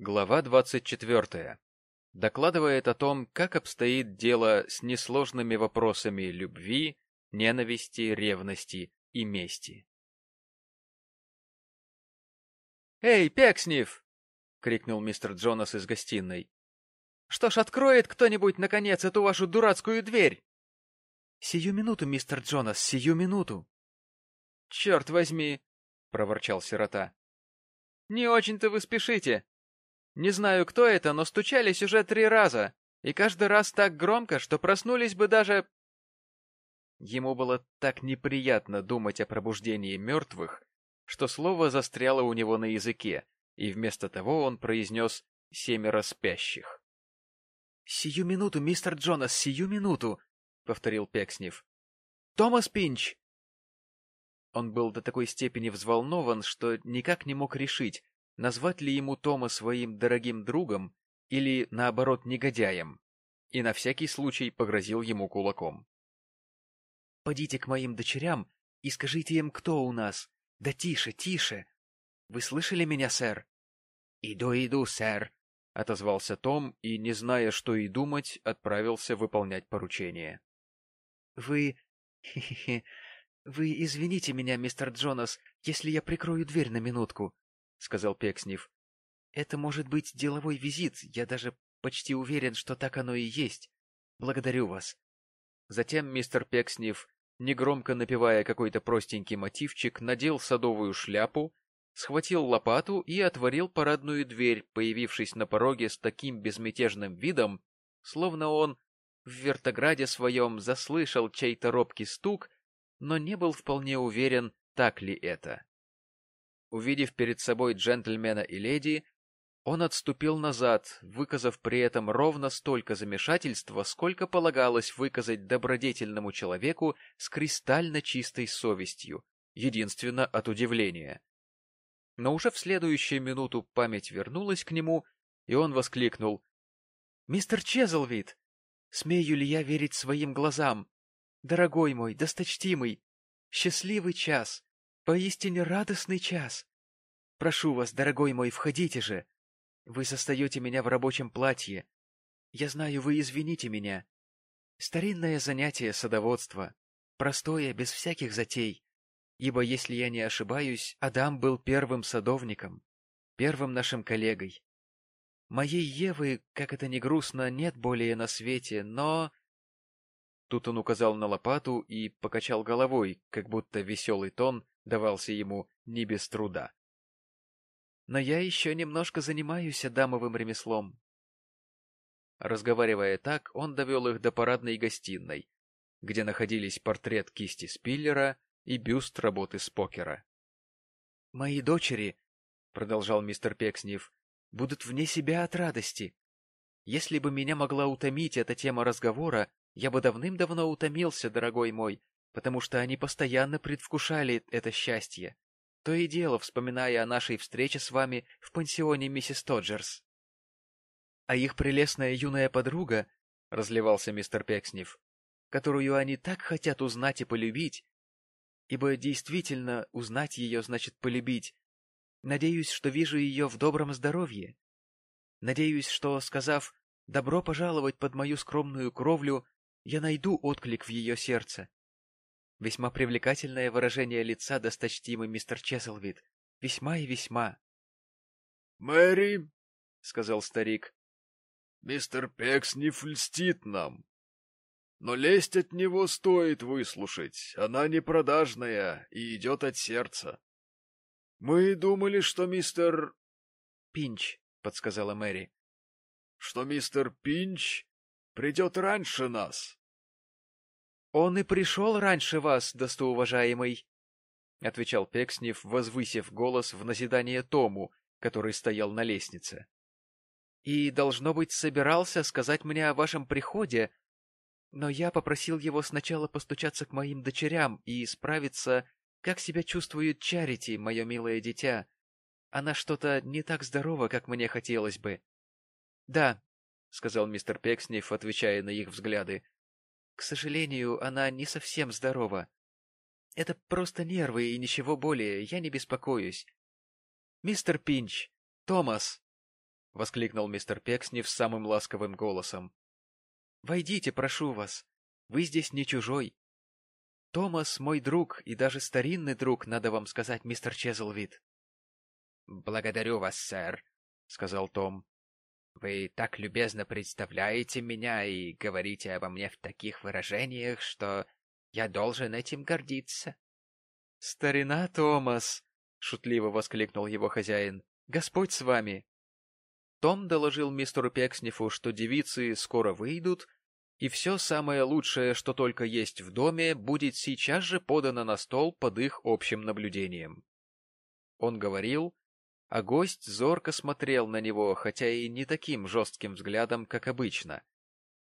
Глава 24. Докладывает о том, как обстоит дело с несложными вопросами любви, ненависти, ревности и мести. «Эй, Пекснев!» — крикнул мистер Джонас из гостиной. «Что ж, откроет кто-нибудь, наконец, эту вашу дурацкую дверь?» «Сию минуту, мистер Джонас, сию минуту!» «Черт возьми!» — проворчал сирота. «Не очень-то вы спешите. Не знаю, кто это, но стучались уже три раза, и каждый раз так громко, что проснулись бы даже... Ему было так неприятно думать о пробуждении мертвых, что слово застряло у него на языке, и вместо того он произнес «семеро спящих». «Сию минуту, мистер Джонас, сию минуту!» — повторил Пекснев. «Томас Пинч!» Он был до такой степени взволнован, что никак не мог решить, назвать ли ему Тома своим дорогим другом или, наоборот, негодяем, и на всякий случай погрозил ему кулаком. — Подите к моим дочерям и скажите им, кто у нас. Да тише, тише. Вы слышали меня, сэр? — Иду, иду, сэр, — отозвался Том и, не зная, что и думать, отправился выполнять поручение. — Вы... Вы извините меня, мистер Джонас, если я прикрою дверь на минутку, — сказал Пекснев. — Это может быть деловой визит, я даже почти уверен, что так оно и есть. Благодарю вас. Затем мистер Пекснев, негромко напевая какой-то простенький мотивчик, надел садовую шляпу, схватил лопату и отворил парадную дверь, появившись на пороге с таким безмятежным видом, словно он в вертограде своем заслышал чей-то робкий стук, но не был вполне уверен, так ли это. Увидев перед собой джентльмена и леди, он отступил назад, выказав при этом ровно столько замешательства, сколько полагалось выказать добродетельному человеку с кристально чистой совестью, единственно от удивления. Но уже в следующую минуту память вернулась к нему, и он воскликнул. — Мистер Чезлвид! Смею ли я верить своим глазам? Дорогой мой, досточтимый, счастливый час! Поистине радостный час. Прошу вас, дорогой мой, входите же. Вы застаете меня в рабочем платье. Я знаю, вы извините меня. Старинное занятие садоводства. Простое, без всяких затей. Ибо, если я не ошибаюсь, Адам был первым садовником, первым нашим коллегой. Моей Евы, как это ни грустно, нет более на свете, но... Тут он указал на лопату и покачал головой, как будто веселый тон давался ему не без труда. Но я еще немножко занимаюсь дамовым ремеслом. Разговаривая так, он довел их до парадной гостиной, где находились портрет кисти Спиллера и бюст работы Спокера. — Мои дочери, — продолжал мистер Пекснев, — будут вне себя от радости. Если бы меня могла утомить эта тема разговора, я бы давным-давно утомился, дорогой мой, потому что они постоянно предвкушали это счастье, то и дело вспоминая о нашей встрече с вами в пансионе миссис Тоджерс. А их прелестная юная подруга, — разливался мистер Пекснев, — которую они так хотят узнать и полюбить, ибо действительно узнать ее значит полюбить, надеюсь, что вижу ее в добром здоровье. Надеюсь, что, сказав «добро пожаловать под мою скромную кровлю», я найду отклик в ее сердце. Весьма привлекательное выражение лица досточтимый мистер Чеселвид. Весьма и весьма. — Мэри, — сказал старик, — мистер Пекс не льстит нам. Но лесть от него стоит выслушать, она не продажная и идет от сердца. Мы думали, что мистер... — Пинч, — подсказала Мэри. — Что мистер Пинч придет раньше нас. — Он и пришел раньше вас, достоуважаемый, — отвечал Пекснев, возвысив голос в назидание Тому, который стоял на лестнице. — И, должно быть, собирался сказать мне о вашем приходе, но я попросил его сначала постучаться к моим дочерям и справиться, как себя чувствует Чарити, мое милое дитя. Она что-то не так здорова, как мне хотелось бы. — Да, — сказал мистер Пекснев, отвечая на их взгляды, — к сожалению, она не совсем здорова. Это просто нервы и ничего более, я не беспокоюсь. Мистер Пинч, Томас. воскликнул мистер Пекснев самым ласковым голосом. Войдите, прошу вас. Вы здесь не чужой. Томас мой друг и даже старинный друг, надо вам сказать, мистер Чезлвид. Благодарю вас, сэр, сказал Том. Вы так любезно представляете меня и говорите обо мне в таких выражениях, что я должен этим гордиться. Старина Томас, шутливо воскликнул его хозяин. Господь с вами. Том доложил мистеру Пекснифу, что девицы скоро выйдут, и все самое лучшее, что только есть в доме, будет сейчас же подано на стол под их общим наблюдением. Он говорил, а гость зорко смотрел на него, хотя и не таким жестким взглядом, как обычно.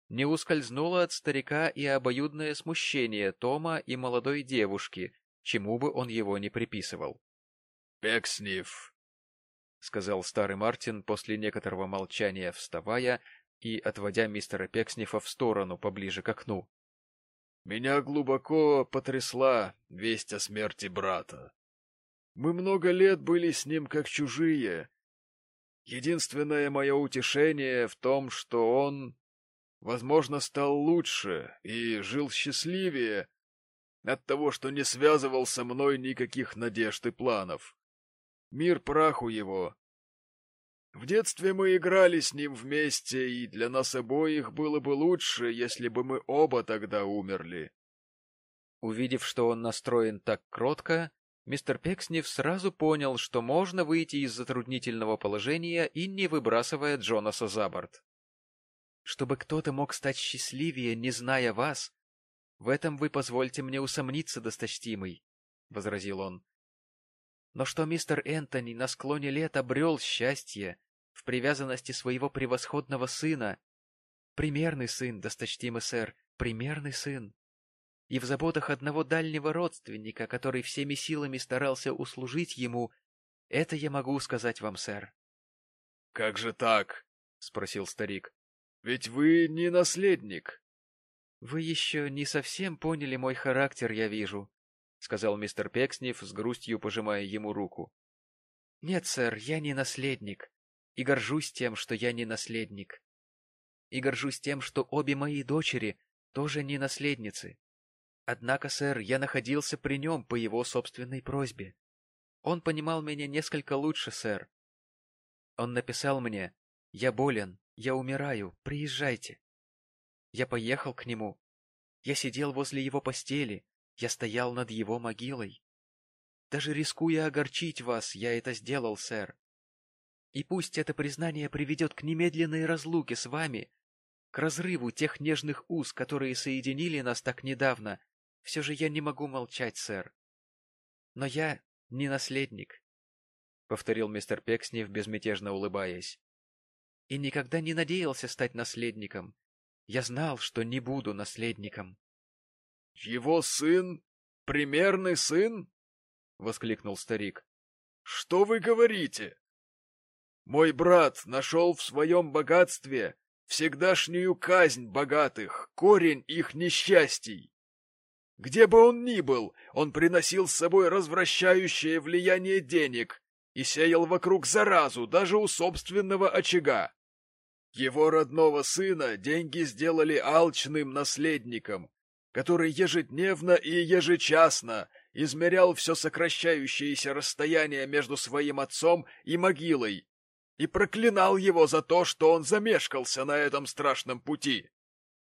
Не ускользнуло от старика и обоюдное смущение Тома и молодой девушки, чему бы он его не приписывал. — Пекснив, — сказал старый Мартин после некоторого молчания, вставая и отводя мистера Пекснифа в сторону, поближе к окну. — Меня глубоко потрясла весть о смерти брата. Мы много лет были с ним как чужие. Единственное мое утешение в том, что он, возможно, стал лучше и жил счастливее от того, что не связывал со мной никаких надежд и планов. Мир праху его. В детстве мы играли с ним вместе, и для нас обоих было бы лучше, если бы мы оба тогда умерли. Увидев, что он настроен так кротко, мистер Пекснев сразу понял, что можно выйти из затруднительного положения и не выбрасывая Джонаса за борт. Чтобы кто-то мог стать счастливее, не зная вас, в этом вы позвольте мне усомниться, досточтимый, — возразил он. Но что мистер Энтони на склоне лет обрел счастье в привязанности своего превосходного сына, примерный сын, досточтимый сэр, примерный сын, и в заботах одного дальнего родственника, который всеми силами старался услужить ему, это я могу сказать вам, сэр. — Как же так? — спросил старик. — Ведь вы не наследник. — Вы еще не совсем поняли мой характер, я вижу, — сказал мистер Пекснев с грустью, пожимая ему руку. — Нет, сэр, я не наследник, и горжусь тем, что я не наследник. И горжусь тем, что обе мои дочери тоже не наследницы. Однако, сэр, я находился при нем по его собственной просьбе. Он понимал меня несколько лучше, сэр. Он написал мне, «Я болен, я умираю, приезжайте». Я поехал к нему. Я сидел возле его постели, я стоял над его могилой. Даже рискуя огорчить вас, я это сделал, сэр. И пусть это признание приведет к немедленной разлуке с вами, к разрыву тех нежных уз, которые соединили нас так недавно, все же я не могу молчать, сэр. Но я не наследник, — повторил мистер Пекснев, безмятежно улыбаясь. И никогда не надеялся стать наследником. Я знал, что не буду наследником. — Его сын? Примерный сын? — воскликнул старик. — Что вы говорите? Мой брат нашел в своем богатстве всегдашнюю казнь богатых, корень их несчастий. Где бы он ни был, он приносил с собой развращающее влияние денег и сеял вокруг заразу даже у собственного очага. Его родного сына деньги сделали алчным наследником, который ежедневно и ежечасно измерял все сокращающееся расстояние между своим отцом и могилой и проклинал его за то, что он замешкался на этом страшном пути.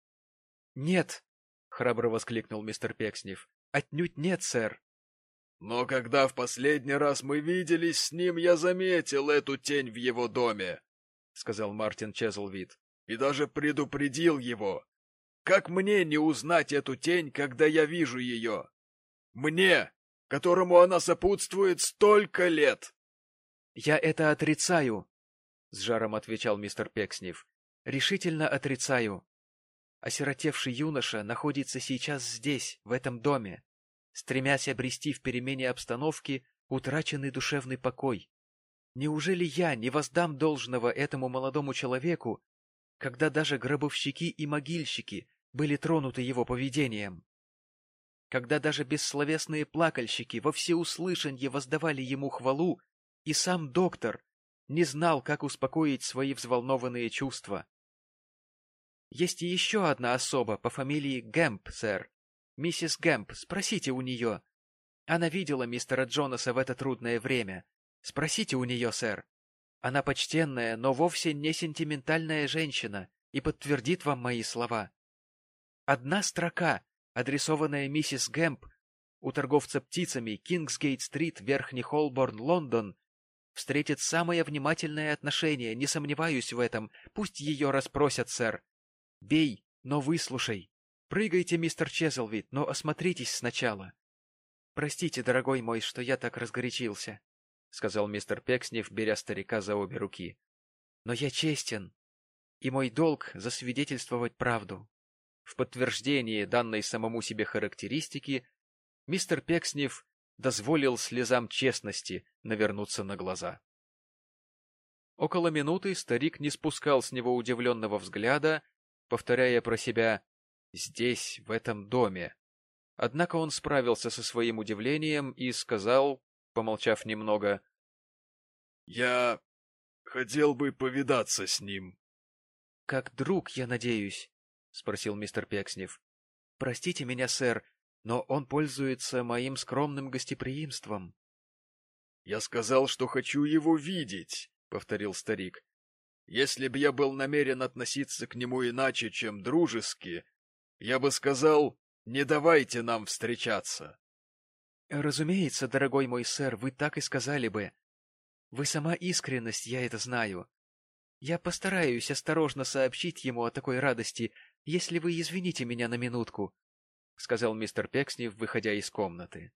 — Нет, — храбро воскликнул мистер Пекснев, — отнюдь нет, сэр. — Но когда в последний раз мы виделись с ним, я заметил эту тень в его доме, — сказал Мартин Чезлвид, — и даже предупредил его, как мне не узнать эту тень, когда я вижу ее? Мне, которому она сопутствует столько лет! — Я это отрицаю, — с жаром отвечал мистер Пекснев. — Решительно отрицаю. Осиротевший юноша находится сейчас здесь, в этом доме, стремясь обрести в перемене обстановки утраченный душевный покой. Неужели я не воздам должного этому молодому человеку, когда даже гробовщики и могильщики были тронуты его поведением. Когда даже бессловесные плакальщики во всеуслышанье воздавали ему хвалу, и сам доктор, не знал, как успокоить свои взволнованные чувства. Есть и еще одна особа по фамилии Гэмп, сэр. Миссис Гэмп, спросите у нее. Она видела мистера Джонаса в это трудное время. Спросите у нее, сэр. Она почтенная, но вовсе не сентиментальная женщина и подтвердит вам мои слова. Одна строка, адресованная миссис Гэмп у торговца птицами Кингсгейт-стрит, Верхний Холборн, Лондон, встретит самое внимательное отношение, не сомневаюсь в этом. Пусть ее расспросят, сэр. Бей, но выслушай. Прыгайте, мистер Чезлвид, но осмотритесь сначала. Простите, дорогой мой, что я так разгорячился, — сказал мистер Пекснев, беря старика за обе руки. Но я честен, и мой долг — засвидетельствовать правду. В подтверждение данной самому себе характеристики мистер Пекснев дозволил слезам честности навернуться на глаза. Около минуты старик не спускал с него удивленного взгляда, повторяя про себя «здесь, в этом доме». Однако он справился со своим удивлением и сказал, помолчав немного, «Я хотел бы повидаться с ним». «Как друг, я надеюсь?» — спросил мистер Пекснев. «Простите меня, сэр, но он пользуется моим скромным гостеприимством. — Я сказал, что хочу его видеть, — повторил старик. — Если б я был намерен относиться к нему иначе, чем дружески, я бы сказал, не давайте нам встречаться. — Разумеется, дорогой мой сэр, вы так и сказали бы. Вы сама искренность, я это знаю. Я постараюсь осторожно сообщить ему о такой радости, если вы извините меня на минутку. — сказал мистер Пекснев, выходя из комнаты.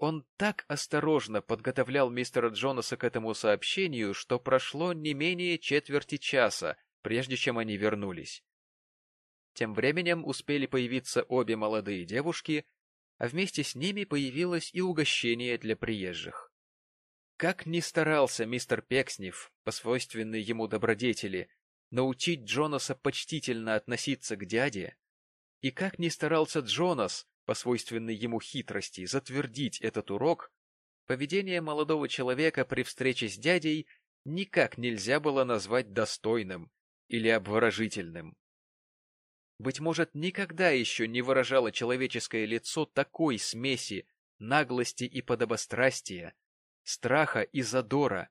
Он так осторожно подготовлял мистера Джонаса к этому сообщению, что прошло не менее четверти часа, прежде чем они вернулись. Тем временем успели появиться обе молодые девушки, а вместе с ними появилось и угощение для приезжих. Как ни старался мистер Пекснев, по свойственной ему добродетели, научить Джонаса почтительно относиться к дяде, и как ни старался Джонас, по свойственной ему хитрости, затвердить этот урок, поведение молодого человека при встрече с дядей никак нельзя было назвать достойным или обворожительным. Быть может, никогда еще не выражало человеческое лицо такой смеси наглости и подобострастия, страха и задора,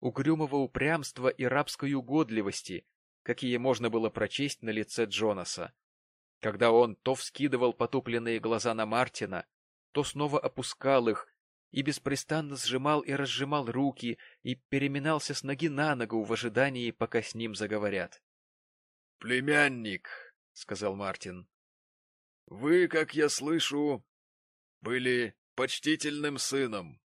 угрюмого упрямства и рабской угодливости, какие можно было прочесть на лице Джонаса когда он то вскидывал потупленные глаза на Мартина, то снова опускал их и беспрестанно сжимал и разжимал руки и переминался с ноги на ногу в ожидании, пока с ним заговорят. — Племянник, — сказал Мартин, — вы, как я слышу, были почтительным сыном.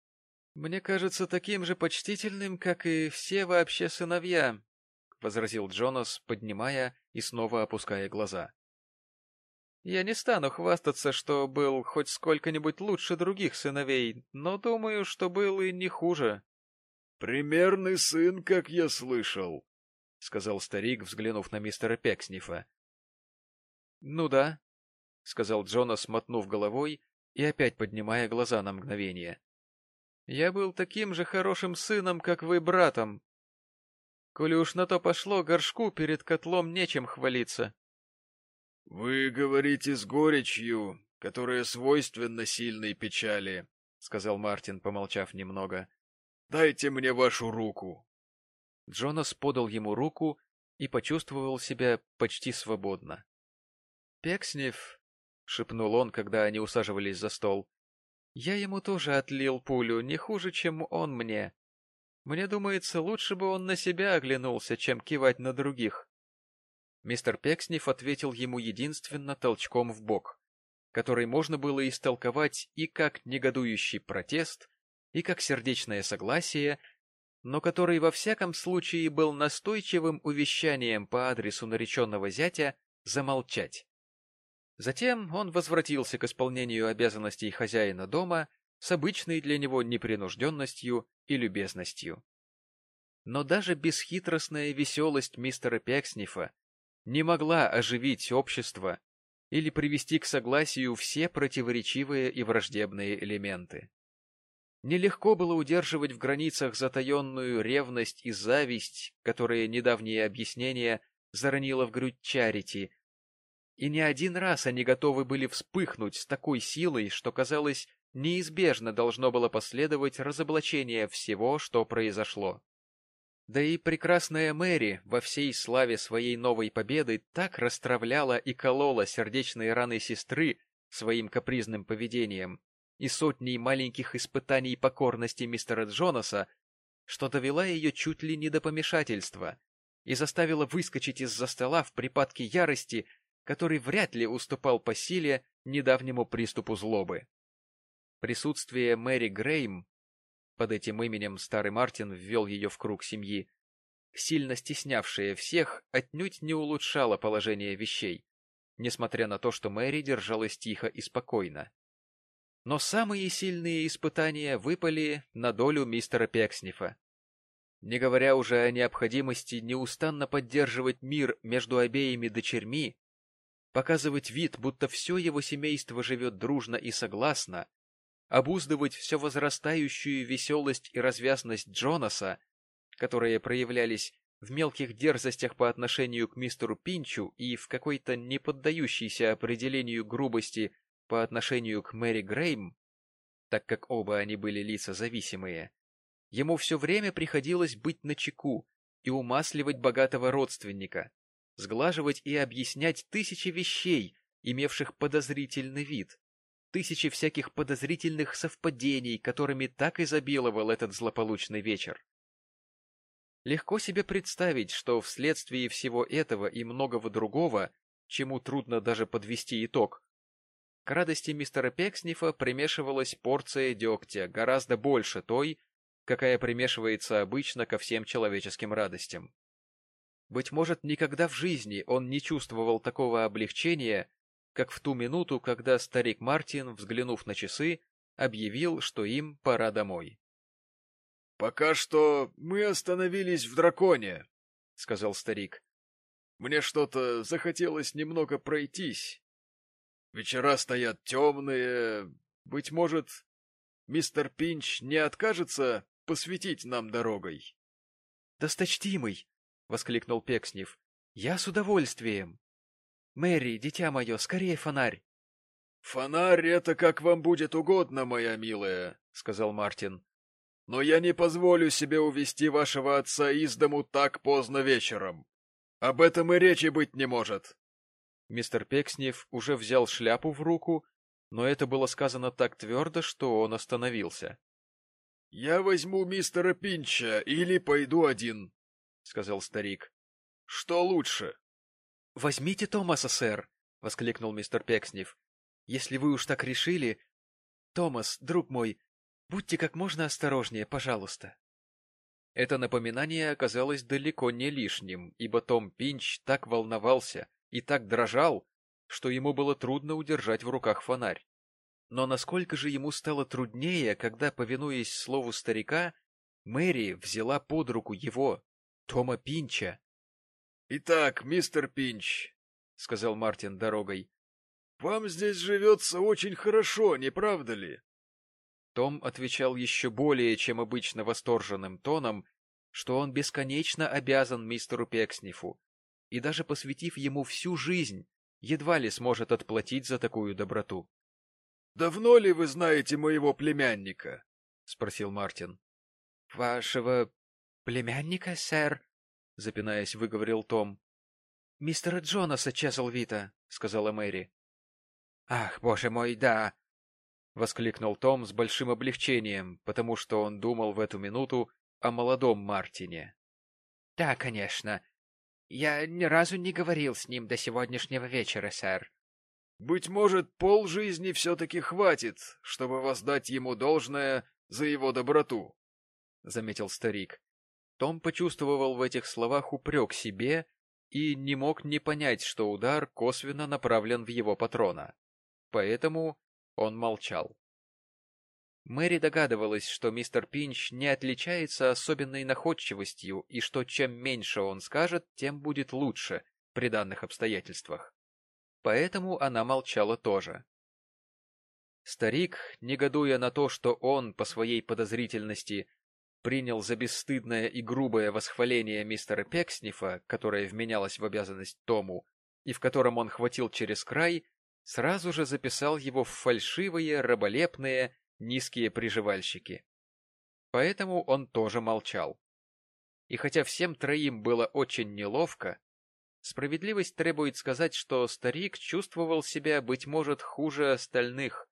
— Мне кажется, таким же почтительным, как и все вообще сыновья, — возразил Джонас, поднимая и снова опуская глаза. Я не стану хвастаться, что был хоть сколько-нибудь лучше других сыновей, но думаю, что был и не хуже. — Примерный сын, как я слышал, — сказал старик, взглянув на мистера Пекснифа. — Ну да, — сказал Джонас, смотнув головой и опять поднимая глаза на мгновение. — Я был таким же хорошим сыном, как вы братом. Коли уж на то пошло, горшку перед котлом нечем хвалиться. — Вы говорите с горечью, которая свойственна сильной печали, — сказал Мартин, помолчав немного. — Дайте мне вашу руку. Джонас подал ему руку и почувствовал себя почти свободно. — Пекснев, — шепнул он, когда они усаживались за стол, — я ему тоже отлил пулю, не хуже, чем он мне. Мне думается, лучше бы он на себя оглянулся, чем кивать на других. Мистер Пекснев ответил ему единственно толчком в бок, который можно было истолковать и как негодующий протест, и как сердечное согласие, но который во всяком случае был настойчивым увещанием по адресу нареченного зятя замолчать. Затем он возвратился к исполнению обязанностей хозяина дома с обычной для него непринужденностью и любезностью. Но даже бесхитростная веселость мистера Пекснифа не могла оживить общество или привести к согласию все противоречивые и враждебные элементы. Нелегко было удерживать в границах затаенную ревность и зависть, которые недавнее объяснение заронило в грудь Чарити, и не один раз они готовы были вспыхнуть с такой силой, что, казалось, неизбежно должно было последовать разоблачение всего, что произошло. Да и прекрасная Мэри во всей славе своей новой победы так расстравляла и колола сердечные раны сестры своим капризным поведением и сотней маленьких испытаний покорности мистера Джонаса, что довела ее чуть ли не до помешательства и заставила выскочить из-за стола в припадке ярости который вряд ли уступал по силе недавнему приступу злобы. Присутствие Мэри Грейм, под этим именем старый Мартин ввел ее в круг семьи, сильно стеснявшее всех, отнюдь не улучшало положение вещей, несмотря на то, что Мэри держалась тихо и спокойно. Но самые сильные испытания выпали на долю мистера Пекснифа. Не говоря уже о необходимости неустанно поддерживать мир между обеими дочерьми, показывать вид, будто все его семейство живет дружно и согласно, обуздывать все возрастающую веселость и развязность Джонаса, которые проявлялись в мелких дерзостях по отношению к мистеру Пинчу и в какой-то неподдающейся определению грубости по отношению к Мэри Грейм, так как оба они были лица зависимые, ему все время приходилось быть начеку и умасливать богатого родственника, сглаживать и объяснять тысячи вещей, имевших подозрительный вид, тысячи всяких подозрительных совпадений, которыми так изобиловал этот злополучный вечер. Легко себе представить, что вследствие всего этого и многого другого, чему трудно даже подвести итог, к радости мистера Пекснифа примешивалась порция дегтя, гораздо больше той, какая примешивается обычно ко всем человеческим радостям. Быть может, никогда в жизни он не чувствовал такого облегчения, как в ту минуту, когда старик Мартин, взглянув на часы, объявил, что им пора домой. — Пока что мы остановились в драконе, — сказал старик. — Мне что-то захотелось немного пройтись. Вечера стоят темные. Быть может, мистер Пинч не откажется посветить нам дорогой? — Досточтимый! — воскликнул Пекснев. — Я с удовольствием. Мэри, дитя мое, скорее фонарь. — Фонарь — это как вам будет угодно, моя милая, — сказал Мартин. — Но я не позволю себе увести вашего отца из дому так поздно вечером. Об этом и речи быть не может. Мистер Пекснев уже взял шляпу в руку, но это было сказано так твердо, что он остановился. — Я возьму мистера Пинча или пойду один, — сказал старик. — Что лучше? — Возьмите Томаса, сэр, — воскликнул мистер Пекснев. — Если вы уж так решили... Томас, друг мой, будьте как можно осторожнее, пожалуйста. Это напоминание оказалось далеко не лишним, ибо Том Пинч так волновался и так дрожал, что ему было трудно удержать в руках фонарь. Но насколько же ему стало труднее, когда, повинуясь слову старика, Мэри взяла под руку его, Тома Пинча. — Итак, мистер Пинч, — сказал Мартин дорогой, — вам здесь живется очень хорошо, не правда ли? Том отвечал еще более, чем обычно восторженным тоном, что он бесконечно обязан мистеру Пекснифу, и даже посвятив ему всю жизнь, едва ли сможет отплатить за такую доброту. — Давно ли вы знаете моего племянника? — спросил Мартин. — Вашего «Племянника, сэр?» — запинаясь, выговорил Том. «Мистера Джонаса Чезлвита», — сказала Мэри. «Ах, боже мой, да!» — воскликнул Том с большим облегчением, потому что он думал в эту минуту о молодом Мартине. «Да, конечно. Я ни разу не говорил с ним до сегодняшнего вечера, сэр». «Быть может, полжизни все-таки хватит, чтобы воздать ему должное за его доброту», — заметил старик. Том почувствовал в этих словах упрек себе и не мог не понять, что удар косвенно направлен в его патрона. Поэтому он молчал. Мэри догадывалась, что мистер Пинч не отличается особенной находчивостью и что чем меньше он скажет, тем будет лучше при данных обстоятельствах. Поэтому она молчала тоже. Старик, негодуя на то, что он, по своей подозрительности, принял за бесстыдное и грубое восхваление мистера Пекснифа, которое вменялось в обязанность Тому, и в котором он хватил через край, сразу же записал его в фальшивые, раболепные, низкие приживальщики. Поэтому он тоже молчал. И хотя всем троим было очень неловко, справедливость требует сказать, что старик чувствовал себя, быть может, хуже остальных,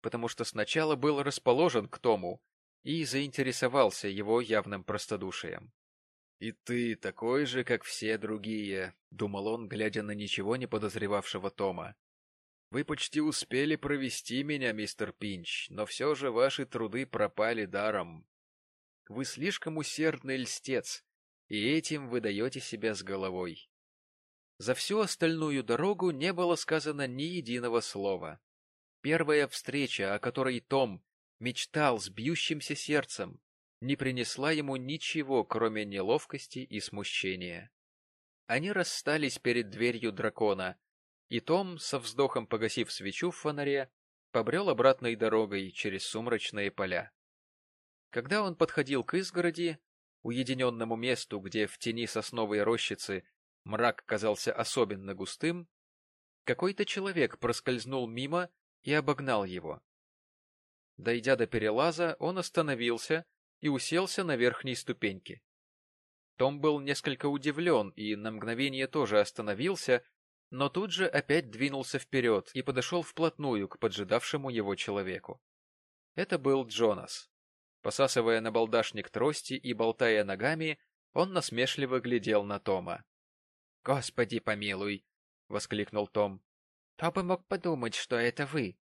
потому что сначала был расположен к Тому, и заинтересовался его явным простодушием. «И ты такой же, как все другие», — думал он, глядя на ничего не подозревавшего Тома. «Вы почти успели провести меня, мистер Пинч, но все же ваши труды пропали даром. Вы слишком усердный льстец, и этим вы даете себя с головой». За всю остальную дорогу не было сказано ни единого слова. Первая встреча, о которой Том мечтал с бьющимся сердцем, не принесла ему ничего, кроме неловкости и смущения. Они расстались перед дверью дракона, и Том, со вздохом погасив свечу в фонаре, побрел обратной дорогой через сумрачные поля. Когда он подходил к изгороди, уединенному месту, где в тени сосновой рощицы мрак казался особенно густым, какой-то человек проскользнул мимо и обогнал его. Дойдя до перелаза, он остановился и уселся на верхней ступеньке. Том был несколько удивлен и на мгновение тоже остановился, но тут же опять двинулся вперед и подошел вплотную к поджидавшему его человеку. Это был Джонас. Посасывая на балдашник трости и болтая ногами, он насмешливо глядел на Тома. — Господи помилуй! — воскликнул Том. — Кто бы мог подумать, что это вы?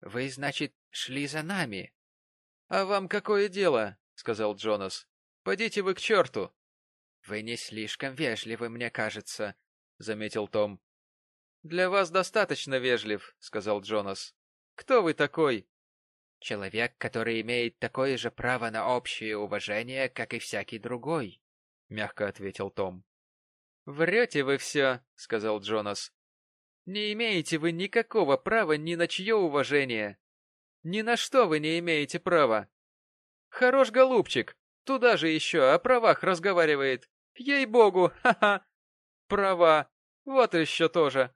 Вы, значит, шли за нами? — А вам какое дело? — сказал Джонас. — Подите вы к черту! — Вы не слишком вежливы, мне кажется, — заметил Том. — Для вас достаточно вежлив, — сказал Джонас. — Кто вы такой? — Человек, который имеет такое же право на общее уважение, как и всякий другой, — мягко ответил Том. — Врете вы все, — сказал Джонас. Не имеете вы никакого права ни на чье уважение. Ни на что вы не имеете права. Хорош голубчик, туда же еще о правах разговаривает. Ей-богу, ха-ха. Права, вот еще тоже.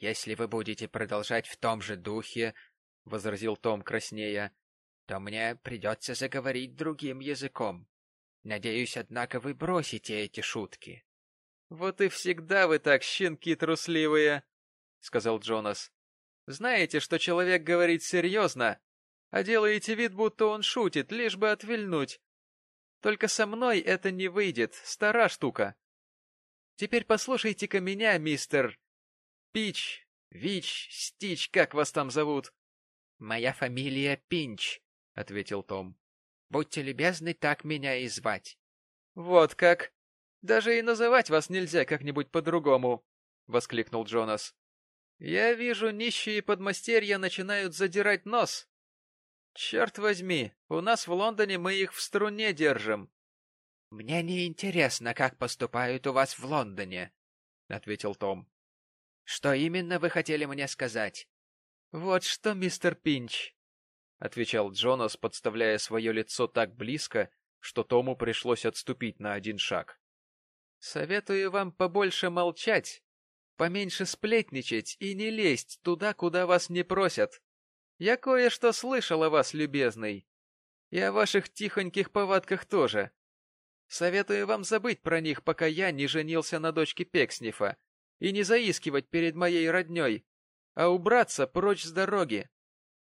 Если вы будете продолжать в том же духе, — возразил Том краснея, — то мне придется заговорить другим языком. Надеюсь, однако, вы бросите эти шутки. — Вот и всегда вы так, щенки трусливые, — сказал Джонас. «Знаете, что человек говорит серьезно, а делаете вид, будто он шутит, лишь бы отвильнуть. Только со мной это не выйдет, стара штука. Теперь послушайте-ка меня, мистер... Пич, Вич, Стич, как вас там зовут?» «Моя фамилия Пинч», — ответил Том. «Будьте любезны так меня и звать». «Вот как! Даже и называть вас нельзя как-нибудь по-другому!» — воскликнул Джонас. Я вижу, нищие подмастерья начинают задирать нос. Черт возьми, у нас в Лондоне мы их в струне держим. — Мне не интересно, как поступают у вас в Лондоне, — ответил Том. — Что именно вы хотели мне сказать? — Вот что, мистер Пинч, — отвечал Джонас, подставляя свое лицо так близко, что Тому пришлось отступить на один шаг. — Советую вам побольше молчать поменьше сплетничать и не лезть туда, куда вас не просят. Я кое-что слышал о вас, любезный. И о ваших тихоньких повадках тоже. Советую вам забыть про них, пока я не женился на дочке Пекснифа, и не заискивать перед моей родней, а убраться прочь с дороги.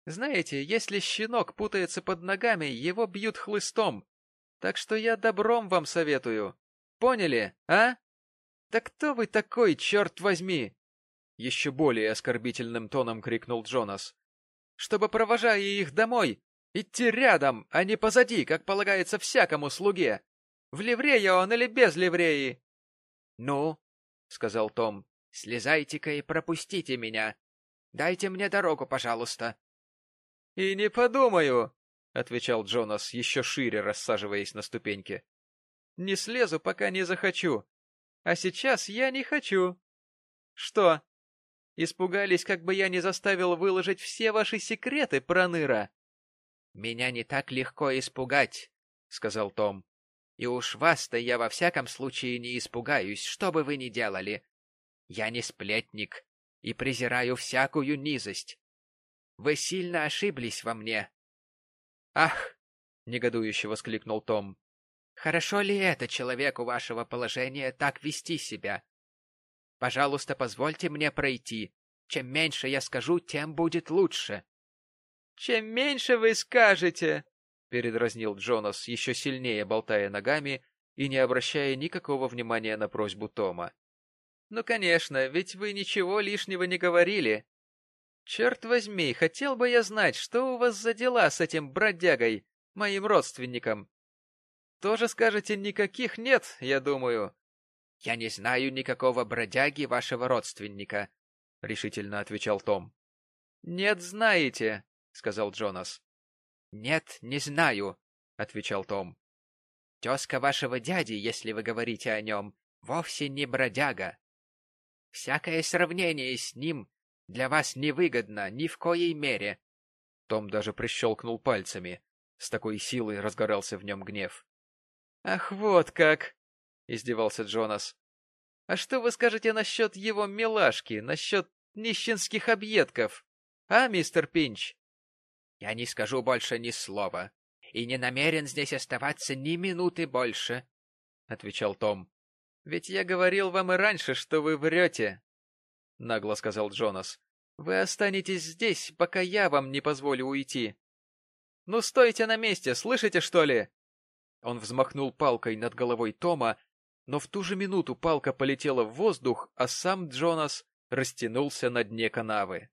Знаете, если щенок путается под ногами, его бьют хлыстом. Так что я добром вам советую. Поняли, а? «Да кто вы такой, черт возьми?» Еще более оскорбительным тоном крикнул Джонас. «Чтобы, провожая их домой, идти рядом, а не позади, как полагается всякому слуге. В ливрее он или без ливреи?» «Ну?» — сказал Том. «Слезайте-ка и пропустите меня. Дайте мне дорогу, пожалуйста». «И не подумаю», — отвечал Джонас, еще шире рассаживаясь на ступеньке. «Не слезу, пока не захочу. А сейчас я не хочу. Что? Испугались, как бы я не заставил выложить все ваши секреты, Проныра. — Меня не так легко испугать, — сказал Том. — И уж вас-то я во всяком случае не испугаюсь, что бы вы ни делали. Я не сплетник и презираю всякую низость. Вы сильно ошиблись во мне. — Ах! — негодующе воскликнул Том. — Хорошо ли это человеку вашего положения так вести себя? Пожалуйста, позвольте мне пройти. Чем меньше я скажу, тем будет лучше. — Чем меньше вы скажете, — передразнил Джонас, еще сильнее болтая ногами и не обращая никакого внимания на просьбу Тома. — Ну, конечно, ведь вы ничего лишнего не говорили. Черт возьми, хотел бы я знать, что у вас за дела с этим бродягой, моим родственником. Тоже скажете, никаких нет, я думаю. — Я не знаю никакого бродяги вашего родственника, — решительно отвечал Том. — Нет, знаете, — сказал Джонас. — Нет, не знаю, — отвечал Том. — Тезка вашего дяди, если вы говорите о нем, вовсе не бродяга. Всякое сравнение с ним для вас невыгодно ни в коей мере. Том даже прищелкнул пальцами. С такой силой разгорался в нем гнев. — Ах, вот как! издевался Джонас. А что вы скажете насчет его милашки, насчет нищенских объедков? А, мистер Пинч? Я не скажу больше ни слова и не намерен здесь оставаться ни минуты больше, отвечал Том. Ведь я говорил вам и раньше, что вы врете, нагло сказал Джонас. Вы останетесь здесь, пока я вам не позволю уйти. Ну стойте на месте, слышите, что ли? Он взмахнул палкой над головой Тома, но в ту же минуту палка полетела в воздух, а сам Джонас растянулся на дне канавы.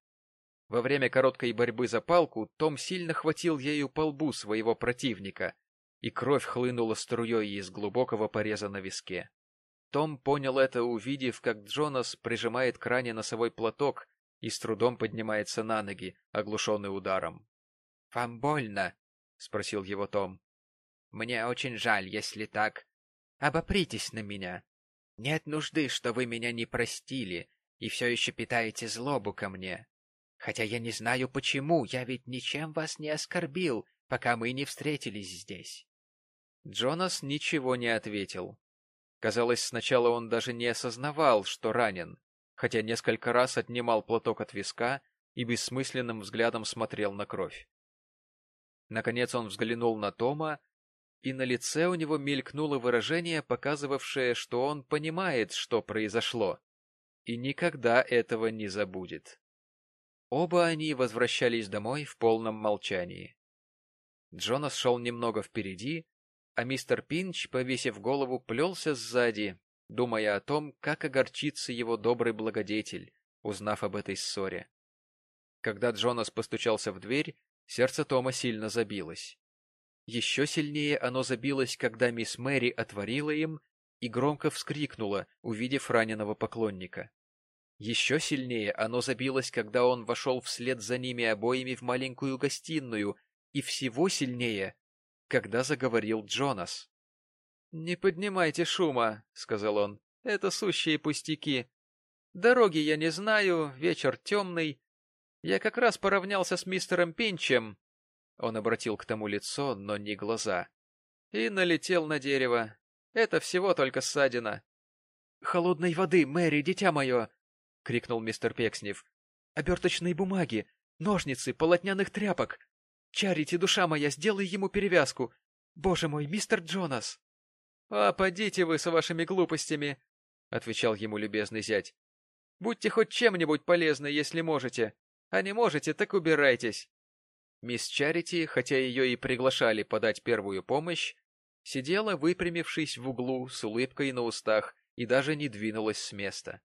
Во время короткой борьбы за палку Том сильно хватил ею по лбу своего противника, и кровь хлынула струей из глубокого пореза на виске. Том понял это, увидев, как Джонас прижимает к ране носовой платок и с трудом поднимается на ноги, оглушенный ударом. — Вам больно? — спросил его Том. — Мне очень жаль, если так, Обопритесь на меня. Нет нужды, что вы меня не простили и все еще питаете злобу ко мне. Хотя я не знаю почему, я ведь ничем вас не оскорбил, пока мы не встретились здесь. Джонас ничего не ответил. Казалось, сначала он даже не осознавал, что ранен, хотя несколько раз отнимал платок от виска и бессмысленным взглядом смотрел на кровь. Наконец он взглянул на Тома и на лице у него мелькнуло выражение, показывавшее, что он понимает, что произошло, и никогда этого не забудет. Оба они возвращались домой в полном молчании. Джонас шел немного впереди, а мистер Пинч, повесив голову, плелся сзади, думая о том, как огорчится его добрый благодетель, узнав об этой ссоре. Когда Джонас постучался в дверь, сердце Тома сильно забилось. Еще сильнее оно забилось, когда мисс Мэри отворила им и громко вскрикнула, увидев раненого поклонника. Еще сильнее оно забилось, когда он вошел вслед за ними обоими в маленькую гостиную, и всего сильнее, когда заговорил Джонас. — Не поднимайте шума, — сказал он, — это сущие пустяки. Дороги я не знаю, вечер темный. Я как раз поравнялся с мистером Пинчем, он обратил к тому лицо, но не глаза. И налетел на дерево. Это всего только ссадина. — Холодной воды, Мэри, дитя мое! — крикнул мистер Пекснев. — Оберточной бумаги, ножницы, полотняных тряпок. Чарите, душа моя, сделай ему перевязку. Боже мой, мистер Джонас! — А, подите вы с вашими глупостями! — отвечал ему любезный зять. — Будьте хоть чем-нибудь полезны, если можете. А не можете, так убирайтесь. Мисс Чарити, хотя ее и приглашали подать первую помощь, сидела, выпрямившись в углу с улыбкой на устах и даже не двинулась с места.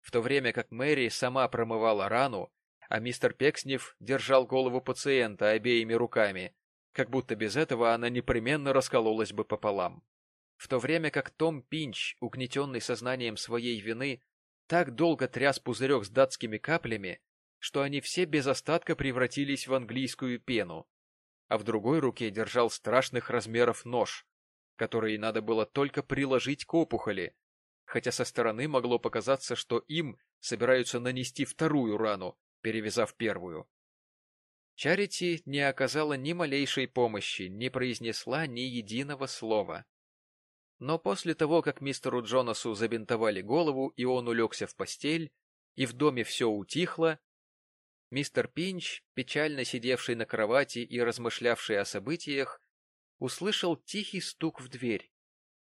В то время как Мэри сама промывала рану, а мистер Пекснев держал голову пациента обеими руками, как будто без этого она непременно раскололась бы пополам. В то время как Том Пинч, угнетенный сознанием своей вины, так долго тряс пузырек с датскими каплями, что они все без остатка превратились в английскую пену, а в другой руке держал страшных размеров нож, который надо было только приложить к опухоли, хотя со стороны могло показаться, что им собираются нанести вторую рану, перевязав первую. Чарити не оказала ни малейшей помощи, не произнесла ни единого слова. Но после того, как мистеру Джонасу забинтовали голову, и он улегся в постель, и в доме все утихло, мистер Пинч, печально сидевший на кровати и размышлявший о событиях, услышал тихий стук в дверь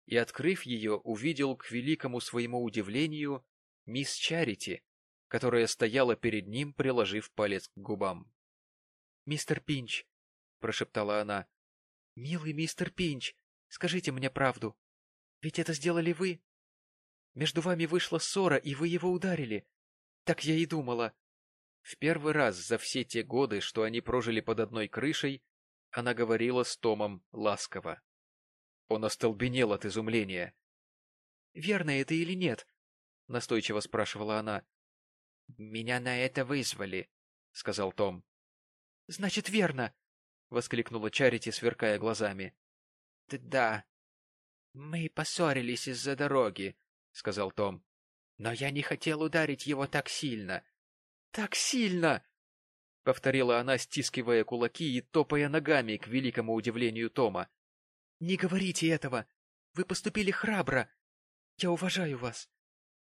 и, открыв ее, увидел, к великому своему удивлению, мисс Чарити, которая стояла перед ним, приложив палец к губам. — Мистер Пинч, — прошептала она, — милый мистер Пинч, скажите мне правду. Ведь это сделали вы. Между вами вышла ссора, и вы его ударили. Так я и думала. В первый раз за все те годы, что они прожили под одной крышей, она говорила с Томом ласково. Он остолбенел от изумления. — Верно это или нет? — настойчиво спрашивала она. — Меня на это вызвали, — сказал Том. — Значит, верно! — воскликнула Чарити, сверкая глазами. — Да. — Мы поссорились из-за дороги, — сказал Том. — Но я не хотел ударить его так сильно. — Так сильно! — повторила она, стискивая кулаки и топая ногами, к великому удивлению Тома. — Не говорите этого! Вы поступили храбро! Я уважаю вас!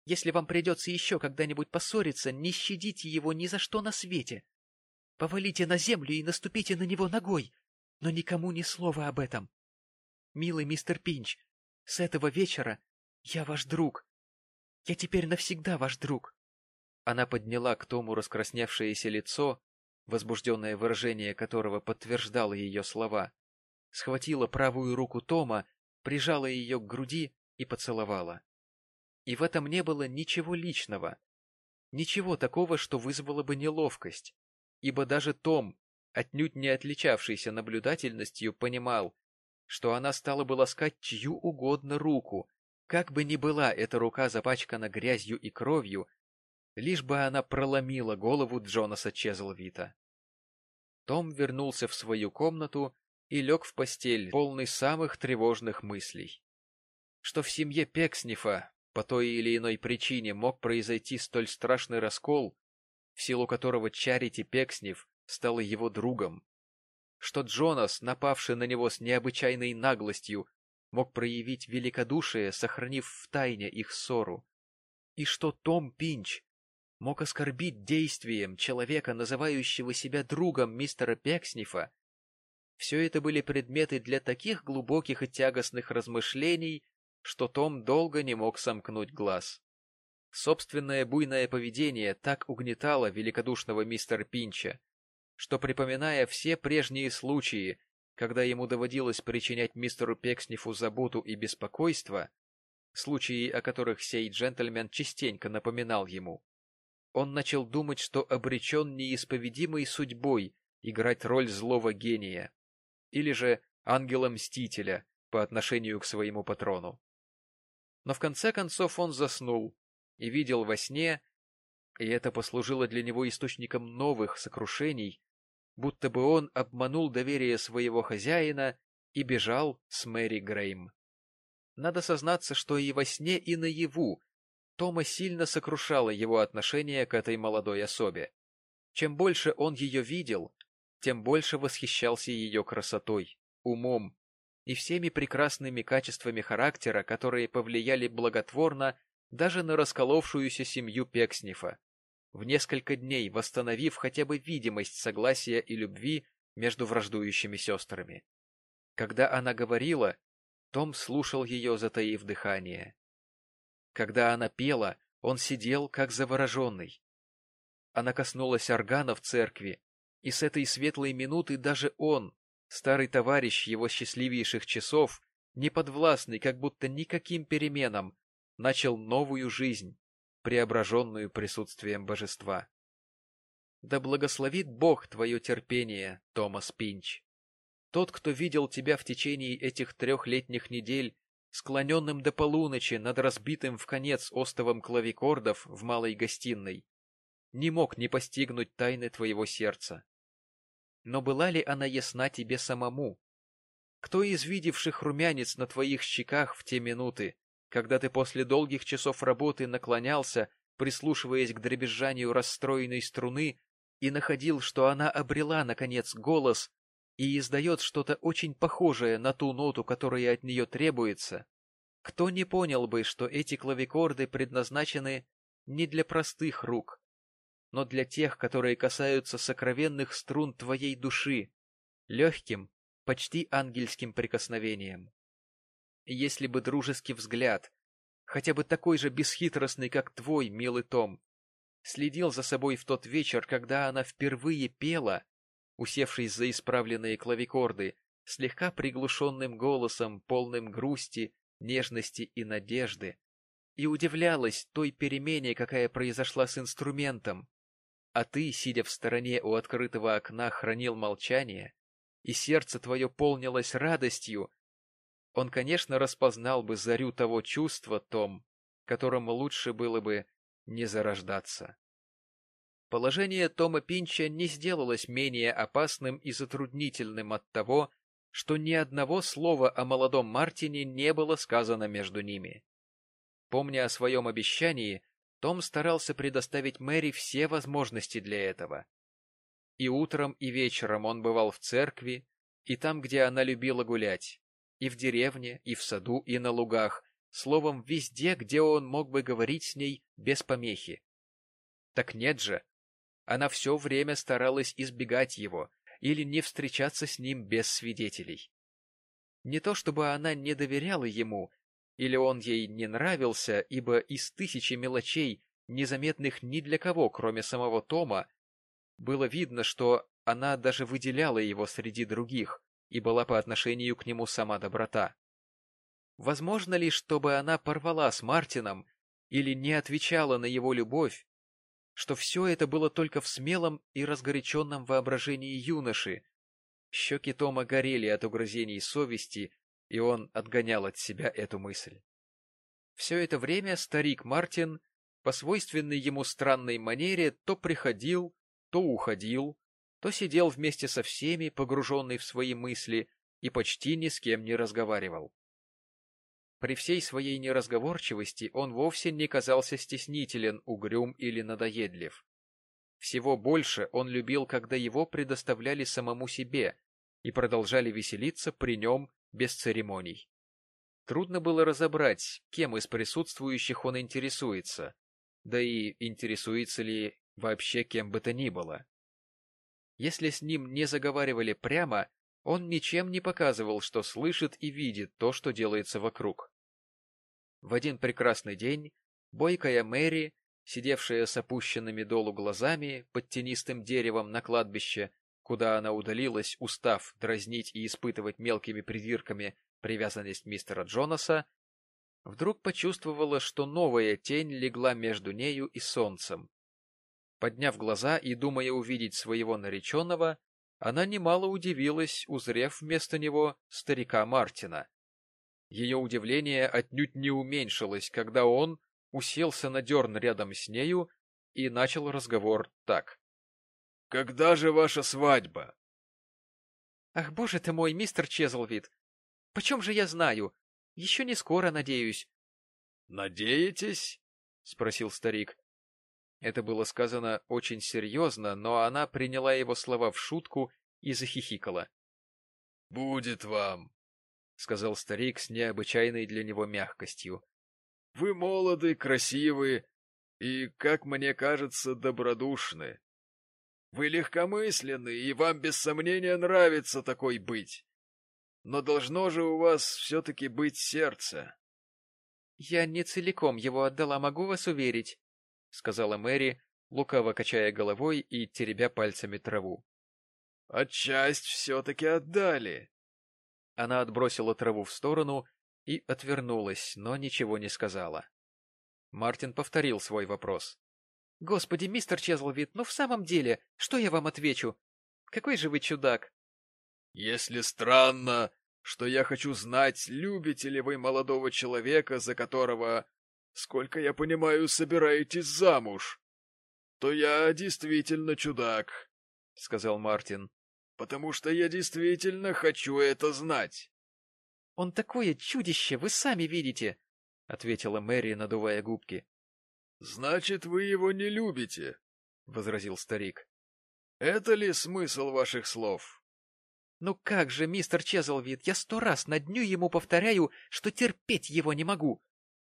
Если вам придется еще когда-нибудь поссориться, не щадите его ни за что на свете! Повалите на землю и наступите на него ногой, но никому ни слова об этом! Милый мистер Пинч, с этого вечера я ваш друг! Я теперь навсегда ваш друг! Она подняла к Тому раскрасневшееся лицо возбужденное выражение которого подтверждало ее слова, схватила правую руку Тома, прижала ее к груди и поцеловала. И в этом не было ничего личного, ничего такого, что вызвало бы неловкость, ибо даже Том, отнюдь не отличавшийся наблюдательностью, понимал, что она стала бы ласкать чью угодно руку, как бы ни была эта рука запачкана грязью и кровью, лишь бы она проломила голову Джонаса Чезлвита. Том вернулся в свою комнату и лег в постель, полный самых тревожных мыслей. Что в семье Пекснифа по той или иной причине мог произойти столь страшный раскол, в силу которого Чарити Пекснев стала его другом, что Джонас, напавший на него с необычайной наглостью, мог проявить великодушие, сохранив в тайне их ссору, и что Том Пинч мог оскорбить действием человека, называющего себя другом мистера Пекснифа, все это были предметы для таких глубоких и тягостных размышлений, что Том долго не мог сомкнуть глаз. Собственное буйное поведение так угнетало великодушного мистера Пинча, что, припоминая все прежние случаи, когда ему доводилось причинять мистеру Пекснифу заботу и беспокойство, случаи, о которых сей джентльмен частенько напоминал ему, он начал думать, что обречен неисповедимой судьбой играть роль злого гения, или же ангела-мстителя по отношению к своему патрону. Но в конце концов он заснул и видел во сне, и это послужило для него источником новых сокрушений, будто бы он обманул доверие своего хозяина и бежал с Мэри Грейм. Надо сознаться, что и во сне, и наяву Тома сильно сокрушало его отношение к этой молодой особе. Чем больше он ее видел, тем больше восхищался ее красотой, умом и всеми прекрасными качествами характера, которые повлияли благотворно даже на расколовшуюся семью Пекснифа, в несколько дней восстановив хотя бы видимость согласия и любви между враждующими сестрами. Когда она говорила, том слушал ее, затаив дыхание. Когда она пела, он сидел как завороженный. Она коснулась органа в церкви, и с этой светлой минуты даже он, старый товарищ его счастливейших часов, неподвластный как будто никаким переменам, начал новую жизнь, преображенную присутствием божества. Да благословит Бог твое терпение, Томас Пинч. Тот, кто видел тебя в течение этих трехлетних недель склоненным до полуночи над разбитым в конец остовом клавикордов в малой гостиной, не мог не постигнуть тайны твоего сердца. Но была ли она ясна тебе самому? Кто из видевших румянец на твоих щеках в те минуты, когда ты после долгих часов работы наклонялся, прислушиваясь к дребезжанию расстроенной струны, и находил, что она обрела, наконец, голос и издает что-то очень похожее на ту ноту, которая от нее требуется, кто не понял бы, что эти клавикорды предназначены не для простых рук, но для тех, которые касаются сокровенных струн твоей души, легким, почти ангельским прикосновением. Если бы дружеский взгляд, хотя бы такой же бесхитростный, как твой, милый Том, следил за собой в тот вечер, когда она впервые пела, усевшись за исправленные клавикорды, слегка приглушенным голосом, полным грусти, нежности и надежды, и удивлялась той перемене, какая произошла с инструментом, а ты, сидя в стороне у открытого окна, хранил молчание, и сердце твое полнилось радостью, он, конечно, распознал бы зарю того чувства, Том, которому лучше было бы не зарождаться. Положение Тома Пинча не сделалось менее опасным и затруднительным от того, что ни одного слова о молодом Мартине не было сказано между ними. Помня о своем обещании, Том старался предоставить Мэри все возможности для этого. И утром, и вечером он бывал в церкви, и там, где она любила гулять, и в деревне, и в саду, и на лугах, словом, везде, где он мог бы говорить с ней без помехи. Так нет же, она все время старалась избегать его или не встречаться с ним без свидетелей. Не то чтобы она не доверяла ему, или он ей не нравился, ибо из тысячи мелочей, незаметных ни для кого, кроме самого Тома, было видно, что она даже выделяла его среди других и была по отношению к нему сама доброта. Возможно ли, чтобы она порвала с Мартином или не отвечала на его любовь, что все это было только в смелом и разгоряченном воображении юноши. Щеки Тома горели от угрызений совести, и он отгонял от себя эту мысль. Все это время старик Мартин, по свойственной ему странной манере, то приходил, то уходил, то сидел вместе со всеми, погруженный в свои мысли, и почти ни с кем не разговаривал. При всей своей неразговорчивости он вовсе не казался стеснителен, угрюм или надоедлив. Всего больше он любил, когда его предоставляли самому себе и продолжали веселиться при нем без церемоний. Трудно было разобрать, кем из присутствующих он интересуется, да и интересуется ли вообще кем бы то ни было. Если с ним не заговаривали прямо, он ничем не показывал, что слышит и видит то, что делается вокруг. В один прекрасный день бойкая Мэри, сидевшая с опущенными долу глазами под тенистым деревом на кладбище, куда она удалилась, устав дразнить и испытывать мелкими придирками привязанность мистера Джонаса, вдруг почувствовала, что новая тень легла между нею и солнцем. Подняв глаза и думая увидеть своего нареченного, она немало удивилась, узрев вместо него старика Мартина. Ее удивление отнюдь не уменьшилось, когда он уселся на дерн рядом с нею и начал разговор так. — Когда же ваша свадьба? — Ах, боже ты мой, мистер Чезлвид! Почем же я знаю? Еще не скоро, надеюсь. — Надеетесь? — спросил старик. Это было сказано очень серьезно, но она приняла его слова в шутку и захихикала. — Будет вам, — сказал старик с необычайной для него мягкостью. — Вы молоды, красивы и, как мне кажется, добродушны. Вы легкомысленны, и вам без сомнения нравится такой быть. Но должно же у вас все-таки быть сердце. — Я не целиком его отдала, могу вас уверить, — сказала Мэри, лукаво качая головой и теребя пальцами траву. — Отчасть все-таки отдали, она отбросила траву в сторону и отвернулась, но ничего не сказала. Мартин повторил свой вопрос. — Господи, мистер Чезлвид, ну в самом деле, что я вам отвечу? Какой же вы чудак! — Если странно, что я хочу знать, любите ли вы молодого человека, за которого, сколько я понимаю, собираетесь замуж, то я действительно чудак, — сказал Мартин потому что я действительно хочу это знать. — Он такое чудище, вы сами видите, — ответила Мэри, надувая губки. — Значит, вы его не любите, — возразил старик. — Это ли смысл ваших слов? — Ну как же, мистер Чезлвид, я сто раз на дню ему повторяю, что терпеть его не могу.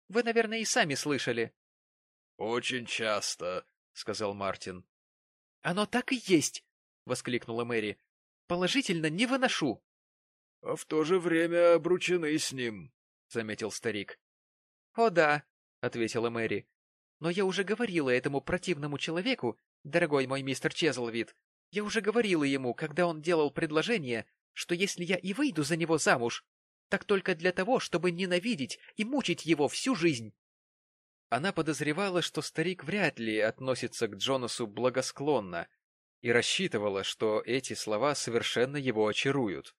Вы, наверное, и сами слышали. — Очень часто, — сказал Мартин. — Оно так и есть, — воскликнула Мэри. — Положительно не выношу. — А в то же время обручены с ним, — заметил старик. — О да, — ответила Мэри. — Но я уже говорила этому противному человеку, дорогой мой мистер Чезлвид, я уже говорила ему, когда он делал предложение, что если я и выйду за него замуж, так только для того, чтобы ненавидеть и мучить его всю жизнь. Она подозревала, что старик вряд ли относится к Джонасу благосклонно, и рассчитывала, что эти слова совершенно его очаруют.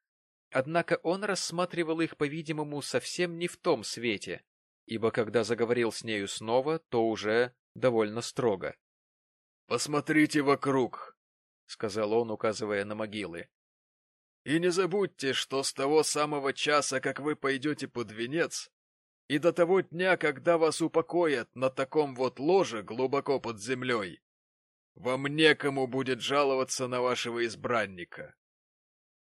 Однако он рассматривал их, по-видимому, совсем не в том свете, ибо когда заговорил с нею снова, то уже довольно строго. — Посмотрите вокруг, — сказал он, указывая на могилы. — И не забудьте, что с того самого часа, как вы пойдете под венец, и до того дня, когда вас упокоят на таком вот ложе глубоко под землей, вам некому будет жаловаться на вашего избранника.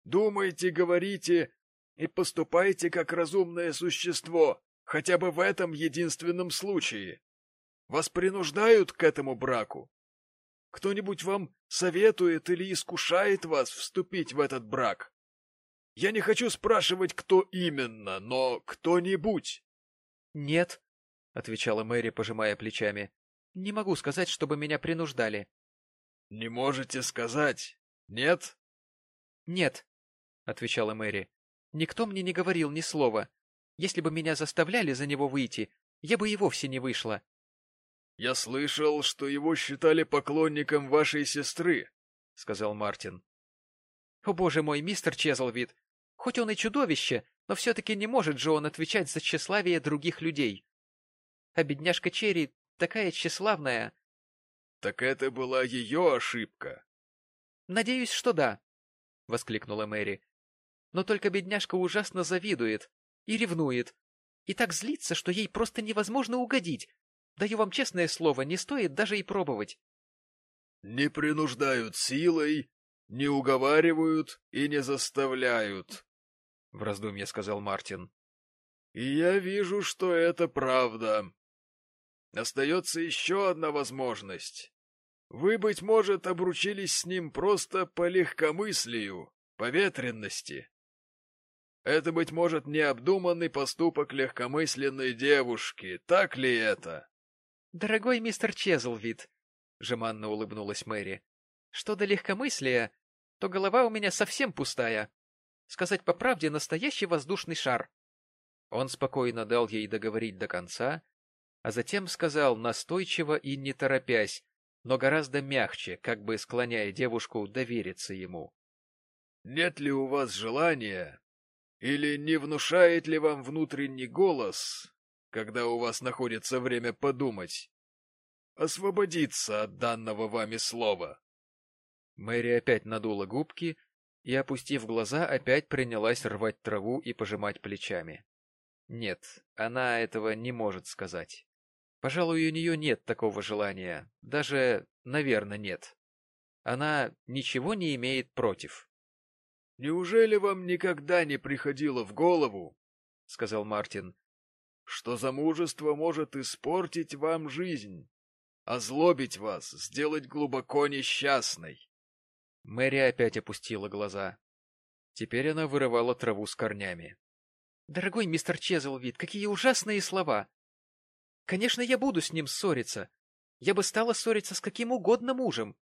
Думайте, говорите и поступайте как разумное существо, хотя бы в этом единственном случае. Вас принуждают к этому браку? Кто-нибудь вам советует или искушает вас вступить в этот брак? Я не хочу спрашивать, кто именно, но кто-нибудь. «Нет», — отвечала Мэри, пожимая плечами. «Не могу сказать, чтобы меня принуждали». «Не можете сказать? Нет?» «Нет», — отвечала Мэри. «Никто мне не говорил ни слова. Если бы меня заставляли за него выйти, я бы и вовсе не вышла». «Я слышал, что его считали поклонником вашей сестры», — сказал Мартин. «О, боже мой, мистер Чезлвид! Хоть он и чудовище, но все-таки не может же он отвечать за тщеславие других людей. А бедняжка Черри такая тщеславная. — Так это была ее ошибка. — Надеюсь, что да, — воскликнула Мэри. — Но только бедняжка ужасно завидует и ревнует, и так злится, что ей просто невозможно угодить. Даю вам честное слово, не стоит даже и пробовать. — Не принуждают силой, не уговаривают и не заставляют, в раздумье сказал Мартин. И я вижу, что это правда. Остается еще одна возможность. Вы, быть может, обручились с ним просто по легкомыслию, по ветренности. Это, быть может, необдуманный поступок легкомысленной девушки, так ли это? — Дорогой мистер Чезлвид, — жеманно улыбнулась Мэри, — что до легкомыслия, то голова у меня совсем пустая. Сказать по правде, настоящий воздушный шар. Он спокойно дал ей договорить до конца, а затем сказал настойчиво и не торопясь, но гораздо мягче, как бы склоняя девушку довериться ему. — Нет ли у вас желания, или не внушает ли вам внутренний голос, когда у вас находится время подумать, освободиться от данного вами слова? Мэри опять надула губки и, опустив глаза, опять принялась рвать траву и пожимать плечами. Нет, она этого не может сказать. Пожалуй, у нее нет такого желания, даже, наверное, нет. Она ничего не имеет против. — Неужели вам никогда не приходило в голову, — сказал Мартин, — что замужество может испортить вам жизнь, озлобить вас, сделать глубоко несчастной? Мэри опять опустила глаза. Теперь она вырывала траву с корнями. — Дорогой мистер Чезлвид, какие ужасные слова! Конечно, я буду с ним ссориться. Я бы стала ссориться с каким угодно мужем.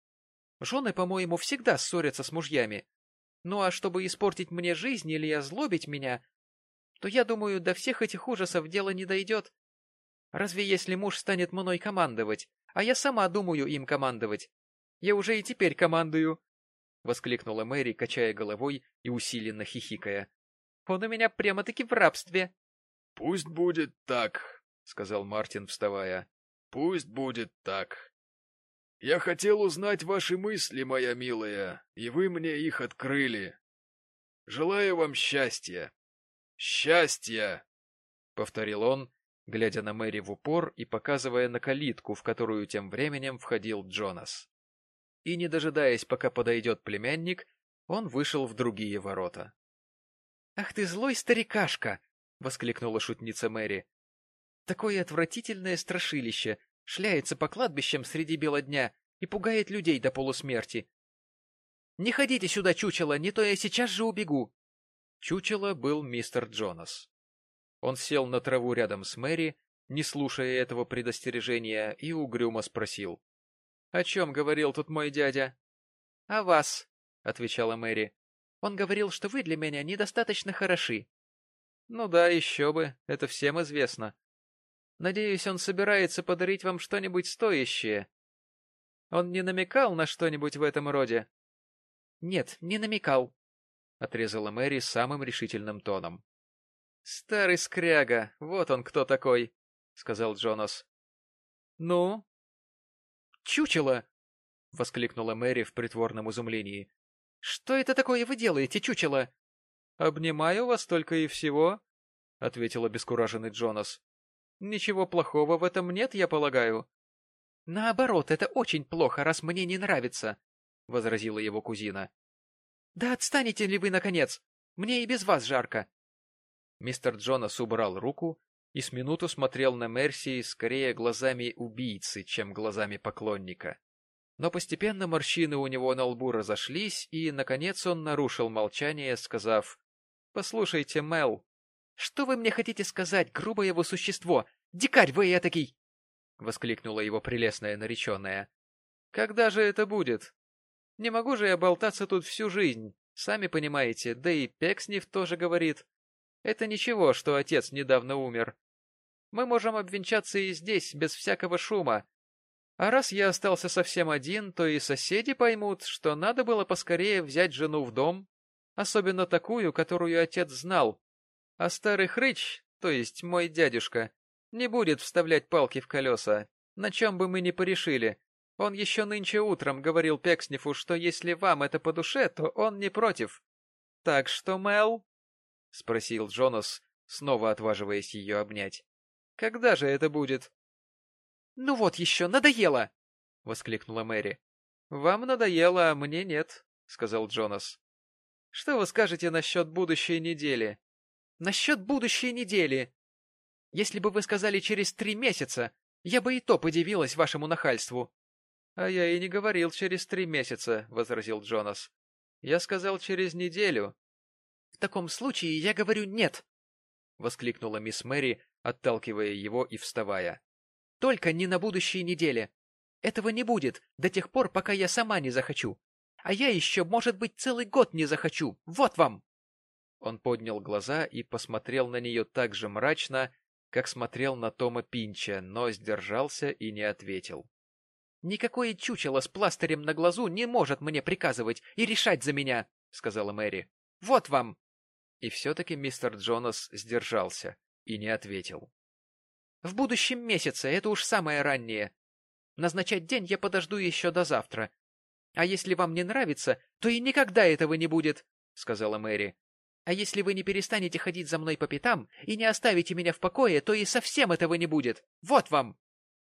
Жены, по-моему, всегда ссорятся с мужьями. Ну а чтобы испортить мне жизнь или озлобить меня, то, я думаю, до всех этих ужасов дело не дойдет. Разве если муж станет мной командовать, а я сама думаю им командовать? Я уже и теперь командую. — воскликнула Мэри, качая головой и усиленно хихикая. — Он у меня прямо-таки в рабстве. — Пусть будет так, — сказал Мартин, вставая. — Пусть будет так. Я хотел узнать ваши мысли, моя милая, и вы мне их открыли. Желаю вам счастья. Счастья! — повторил он, глядя на Мэри в упор и показывая на калитку, в которую тем временем входил Джонас. И, не дожидаясь, пока подойдет племянник, он вышел в другие ворота. — Ах ты злой старикашка! — воскликнула шутница Мэри. — Такое отвратительное страшилище! Шляется по кладбищам среди бела дня и пугает людей до полусмерти. — Не ходите сюда, чучело, не то я сейчас же убегу! Чучело был мистер Джонас. Он сел на траву рядом с Мэри, не слушая этого предостережения, и угрюмо спросил. — О чем говорил тут мой дядя? — О вас, — отвечала Мэри. — Он говорил, что вы для меня недостаточно хороши. — Ну да, еще бы, это всем известно. Надеюсь, он собирается подарить вам что-нибудь стоящее. Он не намекал на что-нибудь в этом роде? — Нет, не намекал, — отрезала Мэри самым решительным тоном. — Старый скряга, вот он кто такой, — сказал Джонас. — Ну? — Чучело! — воскликнула Мэри в притворном изумлении. — Что это такое вы делаете, чучело? — Обнимаю вас только и всего, — ответил обескураженный Джонас. — Ничего плохого в этом нет, я полагаю. — Наоборот, это очень плохо, раз мне не нравится, — возразила его кузина. — Да отстанете ли вы, наконец? Мне и без вас жарко. Мистер Джонас убрал руку и с минуту смотрел на Мерси скорее глазами убийцы, чем глазами поклонника. Но постепенно морщины у него на лбу разошлись, и, наконец, он нарушил молчание, сказав, «Послушайте, Мел, что вы мне хотите сказать, грубое его существо? Дикарь вы этакий!» — воскликнула его прелестная нареченная. «Когда же это будет? Не могу же я болтаться тут всю жизнь, сами понимаете, да и Пекснев тоже говорит. Это ничего, что отец недавно умер. Мы можем обвенчаться и здесь, без всякого шума. А раз я остался совсем один, то и соседи поймут, что надо было поскорее взять жену в дом, особенно такую, которую отец знал. А старый хрыч, то есть мой дядюшка, не будет вставлять палки в колеса, на чем бы мы ни порешили. Он еще нынче утром говорил Пекснифу, что если вам это по душе, то он не против. Так что, Мел, — спросил Джонас, снова отваживаясь ее обнять. — Когда же это будет? — Ну вот еще, надоело! — воскликнула Мэри. — Вам надоело, а мне нет, — сказал Джонас. — Что вы скажете насчет будущей недели? — Насчет будущей недели! Если бы вы сказали через три месяца, я бы и то подивилась вашему нахальству. — А я и не говорил через три месяца, — возразил Джонас. — Я сказал через неделю, таком случае я говорю «нет», — воскликнула мисс Мэри, отталкивая его и вставая. «Только не на будущей неделе. Этого не будет до тех пор, пока я сама не захочу. А я еще, может быть, целый год не захочу. Вот вам!» Он поднял глаза и посмотрел на нее так же мрачно, как смотрел на Тома Пинча, но сдержался и не ответил. «Никакое чучело с пластырем на глазу не может мне приказывать и решать за меня», — сказала Мэри. «Вот вам!» И все-таки мистер Джонас сдержался и не ответил. — В будущем месяце, это уж самое раннее. Назначать день я подожду еще до завтра. А если вам не нравится, то и никогда этого не будет, — сказала Мэри. А если вы не перестанете ходить за мной по пятам и не оставите меня в покое, то и совсем этого не будет. Вот вам!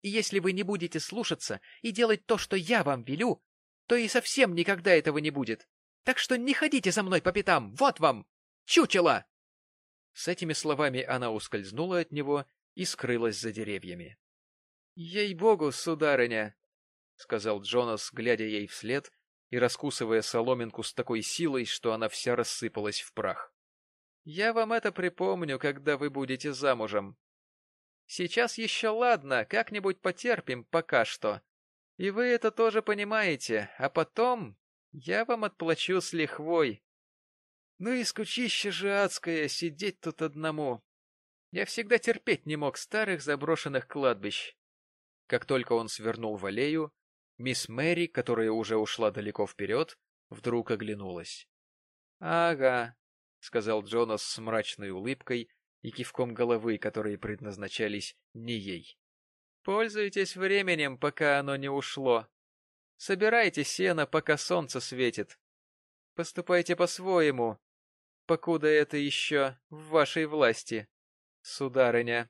И если вы не будете слушаться и делать то, что я вам велю, то и совсем никогда этого не будет. Так что не ходите за мной по пятам, вот вам! Чучело!» С этими словами она ускользнула от него и скрылась за деревьями. «Ей-богу, сударыня!» — сказал Джонас, глядя ей вслед и раскусывая соломинку с такой силой, что она вся рассыпалась в прах. «Я вам это припомню, когда вы будете замужем. Сейчас еще ладно, как-нибудь потерпим пока что. И вы это тоже понимаете, а потом я вам отплачу с лихвой. Ну и скучище же адское сидеть тут одному. Я всегда терпеть не мог старых заброшенных кладбищ. Как только он свернул в аллею, мисс Мэри, которая уже ушла далеко вперед, вдруг оглянулась. — Ага, — сказал Джонас с мрачной улыбкой и кивком головы, которые предназначались не ей. — Пользуйтесь временем, пока оно не ушло. Собирайте сено, пока солнце светит. Поступайте по-своему, покуда это еще в вашей власти, сударыня.